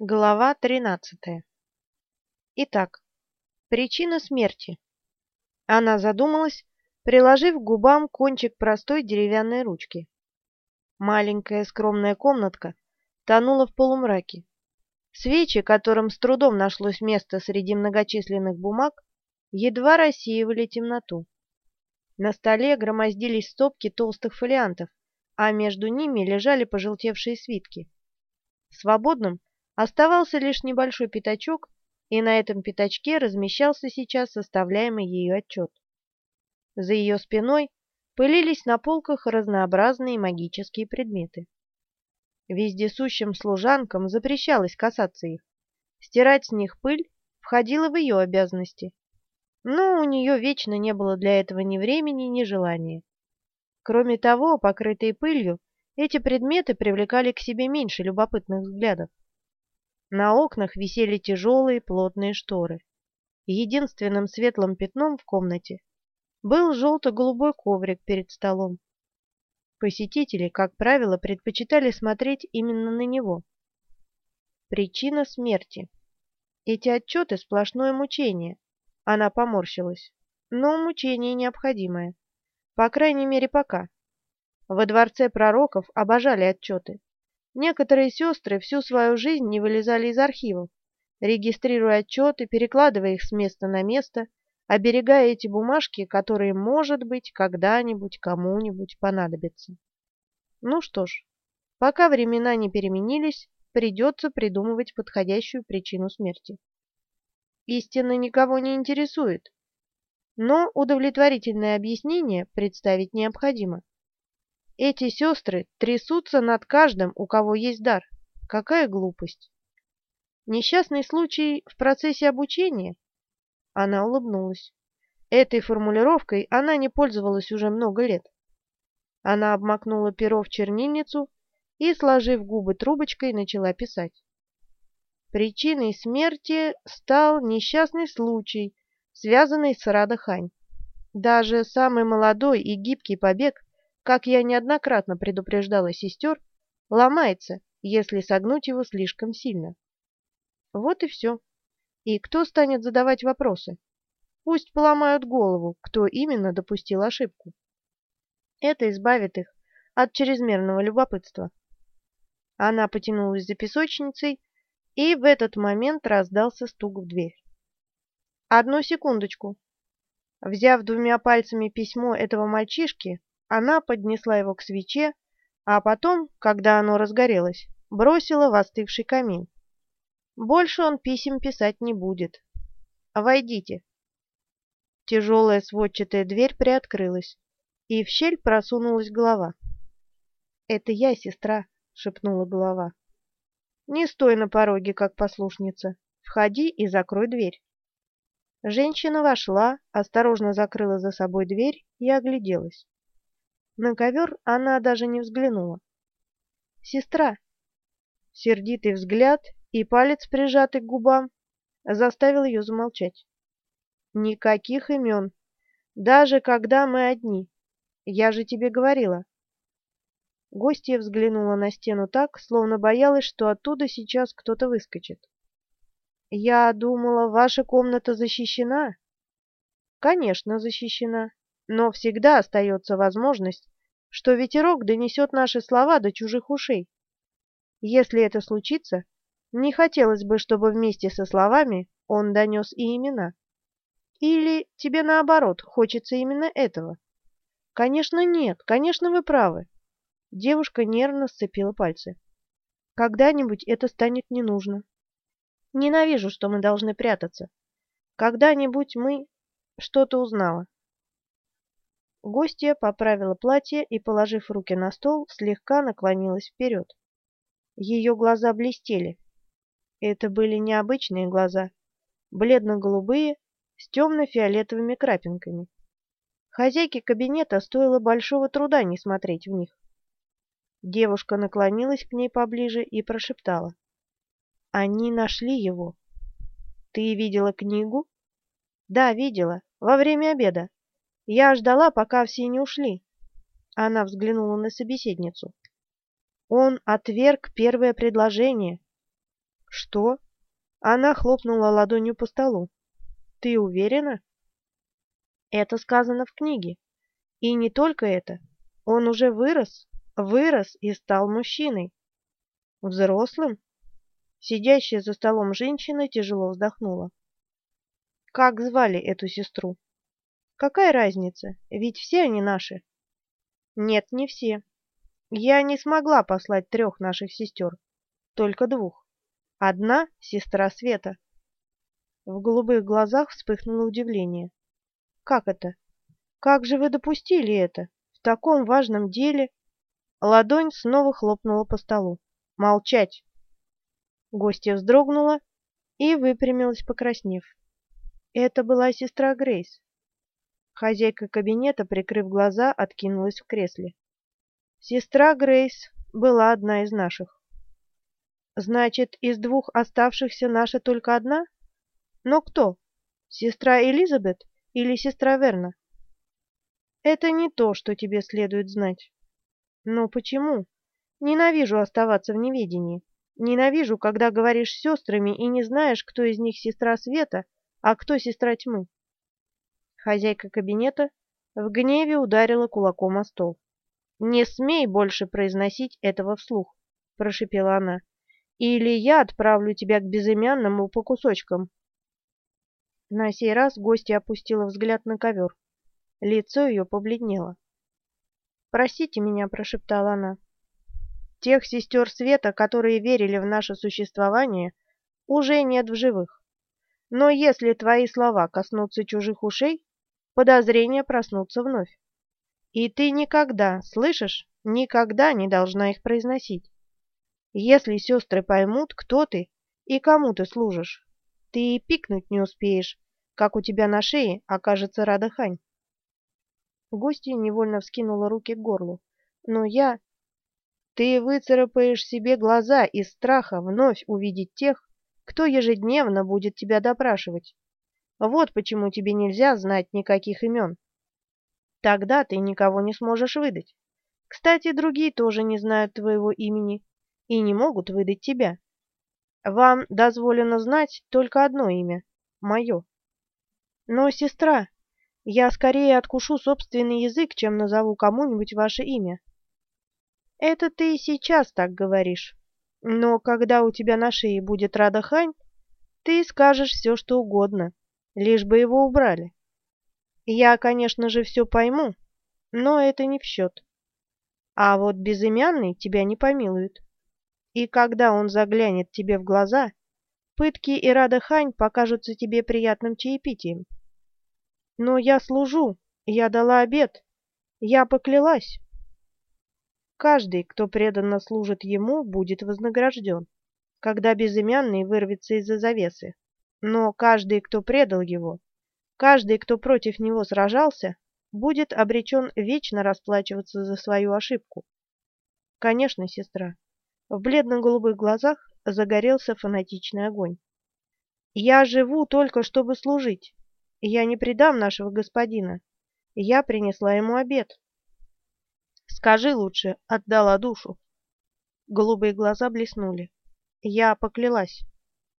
Глава 13. Итак, причина смерти. Она задумалась, приложив к губам кончик простой деревянной ручки. Маленькая скромная комнатка тонула в полумраке. Свечи, которым с трудом нашлось место среди многочисленных бумаг, едва рассеивали темноту. На столе громоздились стопки толстых фолиантов, а между ними лежали пожелтевшие свитки. Свободным Оставался лишь небольшой пятачок, и на этом пятачке размещался сейчас составляемый ее отчет. За ее спиной пылились на полках разнообразные магические предметы. Вездесущим служанкам запрещалось касаться их. Стирать с них пыль входило в ее обязанности. Но у нее вечно не было для этого ни времени, ни желания. Кроме того, покрытые пылью, эти предметы привлекали к себе меньше любопытных взглядов. На окнах висели тяжелые плотные шторы. Единственным светлым пятном в комнате был желто-голубой коврик перед столом. Посетители, как правило, предпочитали смотреть именно на него. Причина смерти. Эти отчеты – сплошное мучение. Она поморщилась. Но мучение необходимое. По крайней мере, пока. Во дворце пророков обожали отчеты. Некоторые сестры всю свою жизнь не вылезали из архивов, регистрируя отчеты, перекладывая их с места на место, оберегая эти бумажки, которые, может быть, когда-нибудь кому-нибудь понадобятся. Ну что ж, пока времена не переменились, придется придумывать подходящую причину смерти. Истина никого не интересует, но удовлетворительное объяснение представить необходимо. Эти сестры трясутся над каждым, у кого есть дар. Какая глупость! Несчастный случай в процессе обучения? Она улыбнулась. Этой формулировкой она не пользовалась уже много лет. Она обмакнула перо в чернильницу и, сложив губы трубочкой, начала писать. Причиной смерти стал несчастный случай, связанный с Радахань. Даже самый молодой и гибкий побег как я неоднократно предупреждала сестер, ломается, если согнуть его слишком сильно. Вот и все. И кто станет задавать вопросы? Пусть поломают голову, кто именно допустил ошибку. Это избавит их от чрезмерного любопытства. Она потянулась за песочницей, и в этот момент раздался стук в дверь. «Одну секундочку». Взяв двумя пальцами письмо этого мальчишки, она поднесла его к свече, а потом, когда оно разгорелось, бросила в остывший камин. Больше он писем писать не будет. «Войдите». Тяжелая сводчатая дверь приоткрылась, и в щель просунулась голова. «Это я, сестра», — шепнула голова. «Не стой на пороге, как послушница. Входи и закрой дверь». Женщина вошла, осторожно закрыла за собой дверь и огляделась. На ковер она даже не взглянула. «Сестра!» Сердитый взгляд и палец, прижатый к губам, заставил ее замолчать. «Никаких имен, даже когда мы одни. Я же тебе говорила». Гостья взглянула на стену так, словно боялась, что оттуда сейчас кто-то выскочит. «Я думала, ваша комната защищена?» «Конечно, защищена но всегда остается возможность, что ветерок донесет наши слова до чужих ушей. Если это случится, не хотелось бы, чтобы вместе со словами он донес и имена. Или тебе наоборот хочется именно этого? Конечно, нет, конечно, вы правы. Девушка нервно сцепила пальцы. Когда-нибудь это станет не нужно. Ненавижу, что мы должны прятаться. Когда-нибудь мы... Что-то узнала. Гостья поправила платье и, положив руки на стол, слегка наклонилась вперед. Ее глаза блестели. Это были необычные глаза, бледно-голубые, с темно-фиолетовыми крапинками. Хозяйке кабинета стоило большого труда не смотреть в них. Девушка наклонилась к ней поближе и прошептала. «Они нашли его». «Ты видела книгу?» «Да, видела. Во время обеда. Я ждала, пока все не ушли. Она взглянула на собеседницу. Он отверг первое предложение. Что? Она хлопнула ладонью по столу. Ты уверена? Это сказано в книге. И не только это. Он уже вырос, вырос и стал мужчиной. Взрослым? Сидящая за столом женщина тяжело вздохнула. Как звали эту сестру? Какая разница? Ведь все они наши. Нет, не все. Я не смогла послать трех наших сестер, только двух. Одна — сестра Света. В голубых глазах вспыхнуло удивление. Как это? Как же вы допустили это? В таком важном деле... Ладонь снова хлопнула по столу. Молчать! Гостья вздрогнула и выпрямилась, покраснев. Это была сестра Грейс. Хозяйка кабинета, прикрыв глаза, откинулась в кресле. Сестра Грейс была одна из наших. Значит, из двух оставшихся наша только одна? Но кто? Сестра Элизабет или сестра Верна? Это не то, что тебе следует знать. Но почему? Ненавижу оставаться в неведении. Ненавижу, когда говоришь с сестрами и не знаешь, кто из них сестра Света, а кто сестра тьмы. Хозяйка кабинета в гневе ударила кулаком о стол. «Не смей больше произносить этого вслух», — прошипела она, — «или я отправлю тебя к безымянному по кусочкам». На сей раз гостья опустила взгляд на ковер. Лицо ее побледнело. «Простите меня», — прошептала она. «Тех сестер света, которые верили в наше существование, уже нет в живых. Но если твои слова коснутся чужих ушей, подозрения проснутся вновь. И ты никогда, слышишь, никогда не должна их произносить. Если сестры поймут, кто ты и кому ты служишь, ты и пикнуть не успеешь, как у тебя на шее окажется Радахань. Гостья невольно вскинула руки к горлу. Но я... Ты выцарапаешь себе глаза из страха вновь увидеть тех, кто ежедневно будет тебя допрашивать. Вот почему тебе нельзя знать никаких имен. Тогда ты никого не сможешь выдать. Кстати, другие тоже не знают твоего имени и не могут выдать тебя. Вам дозволено знать только одно имя — мое. Но, сестра, я скорее откушу собственный язык, чем назову кому-нибудь ваше имя. Это ты и сейчас так говоришь. Но когда у тебя на шее будет Радахань, ты скажешь все, что угодно, лишь бы его убрали. Я, конечно же, все пойму, но это не в счет. А вот безымянный тебя не помилует. И когда он заглянет тебе в глаза, пытки и Рада Хань покажутся тебе приятным чаепитием. Но я служу, я дала обет, я поклялась. Каждый, кто преданно служит ему, будет вознагражден, когда безымянный вырвется из-за завесы. Но каждый, кто предал его, Каждый, кто против него сражался, будет обречен вечно расплачиваться за свою ошибку. Конечно, сестра. В бледно-голубых глазах загорелся фанатичный огонь. Я живу только, чтобы служить. Я не предам нашего господина. Я принесла ему обед. Скажи лучше, отдала душу. Голубые глаза блеснули. Я поклялась.